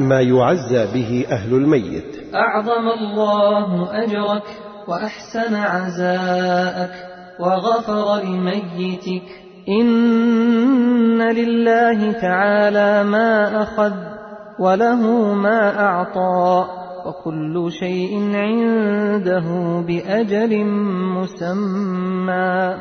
ما يعزى به أهل الميت. أعظم الله أجرك وأحسن عزاءك وغفر لميتك. إن لله تعالى ما أخذ وله ما أعطى وكل شيء عنده بأجل مسمى.